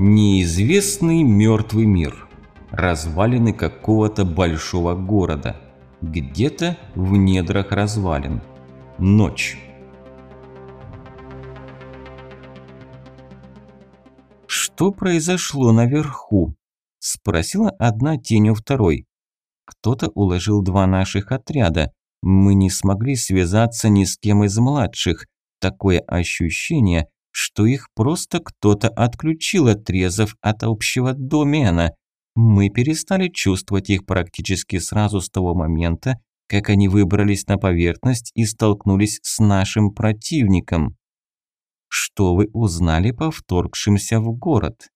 Неизвестный мертвый мир. Развалины какого-то большого города. Где-то в недрах развалин. Ночь. «Что произошло наверху?» – спросила одна тень у второй. «Кто-то уложил два наших отряда. Мы не смогли связаться ни с кем из младших. Такое ощущение, что их просто кто-то отключил, отрезав от общего домена. Мы перестали чувствовать их практически сразу с того момента, как они выбрались на поверхность и столкнулись с нашим противником. Что вы узнали по вторгшимся в город?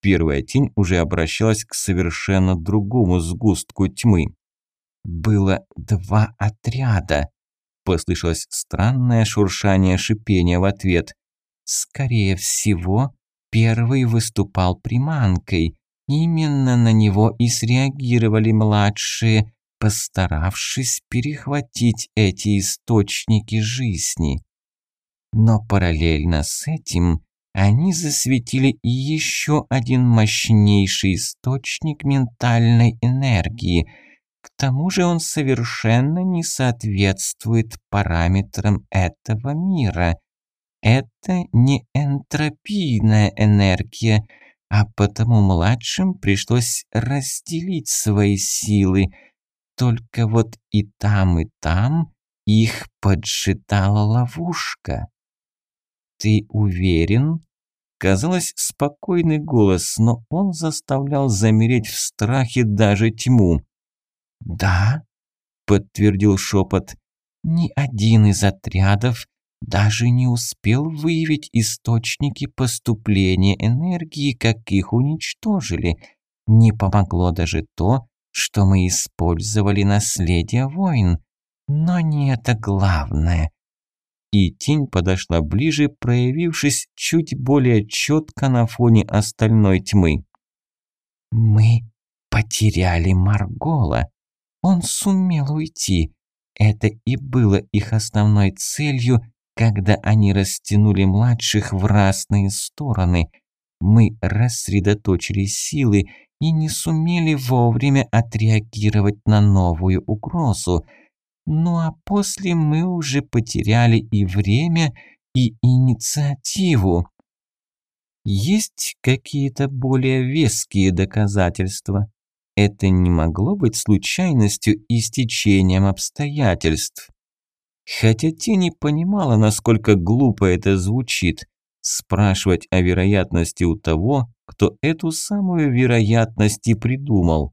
Первая тень уже обращалась к совершенно другому сгустку тьмы. Было два отряда. Послышалось странное шуршание шипения в ответ. Скорее всего, первый выступал приманкой. Именно на него и среагировали младшие, постаравшись перехватить эти источники жизни. Но параллельно с этим они засветили еще один мощнейший источник ментальной энергии. К тому же он совершенно не соответствует параметрам этого мира – это не энтропийная энергия, а потому младшим пришлось разделить свои силы. Только вот и там, и там их поджидала ловушка. «Ты уверен?» Казалось, спокойный голос, но он заставлял замереть в страхе даже тьму. «Да», – подтвердил шепот, – «ни один из отрядов даже не успел выявить источники поступления энергии, как их уничтожили. Не помогло даже то, что мы использовали наследие войн. Но не это главное. И тень подошла ближе, проявившись чуть более четко на фоне остальной тьмы. «Мы потеряли Маргола. Он сумел уйти. Это и было их основной целью, когда они растянули младших в разные стороны. Мы рассредоточили силы и не сумели вовремя отреагировать на новую угрозу. Ну а после мы уже потеряли и время, и инициативу. Есть какие-то более веские доказательства? Это не могло быть случайностью и стечением обстоятельств. Хотя Тени понимала, насколько глупо это звучит, спрашивать о вероятности у того, кто эту самую вероятность и придумал.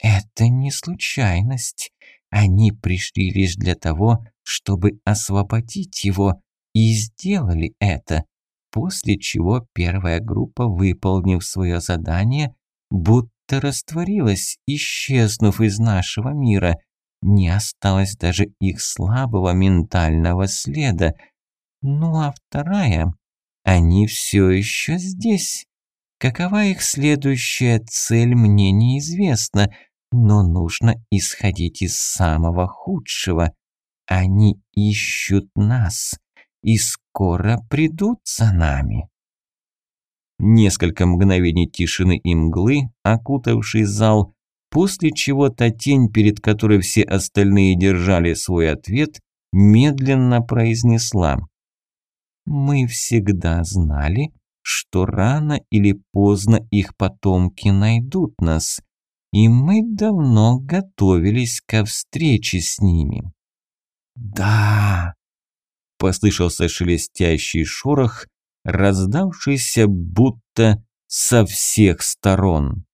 Это не случайность. Они пришли лишь для того, чтобы освободить его, и сделали это, после чего первая группа, выполнив свое задание, будто растворилась, исчезнув из нашего мира – не осталось даже их слабого ментального следа. Ну а вторая, они все еще здесь. Какова их следующая цель, мне неизвестно, но нужно исходить из самого худшего. Они ищут нас и скоро придут за нами. Несколько мгновений тишины и мглы, окутавший зал, после чего та тень, перед которой все остальные держали свой ответ, медленно произнесла. «Мы всегда знали, что рано или поздно их потомки найдут нас, и мы давно готовились ко встрече с ними». «Да!» – послышался шелестящий шорох, раздавшийся будто со всех сторон.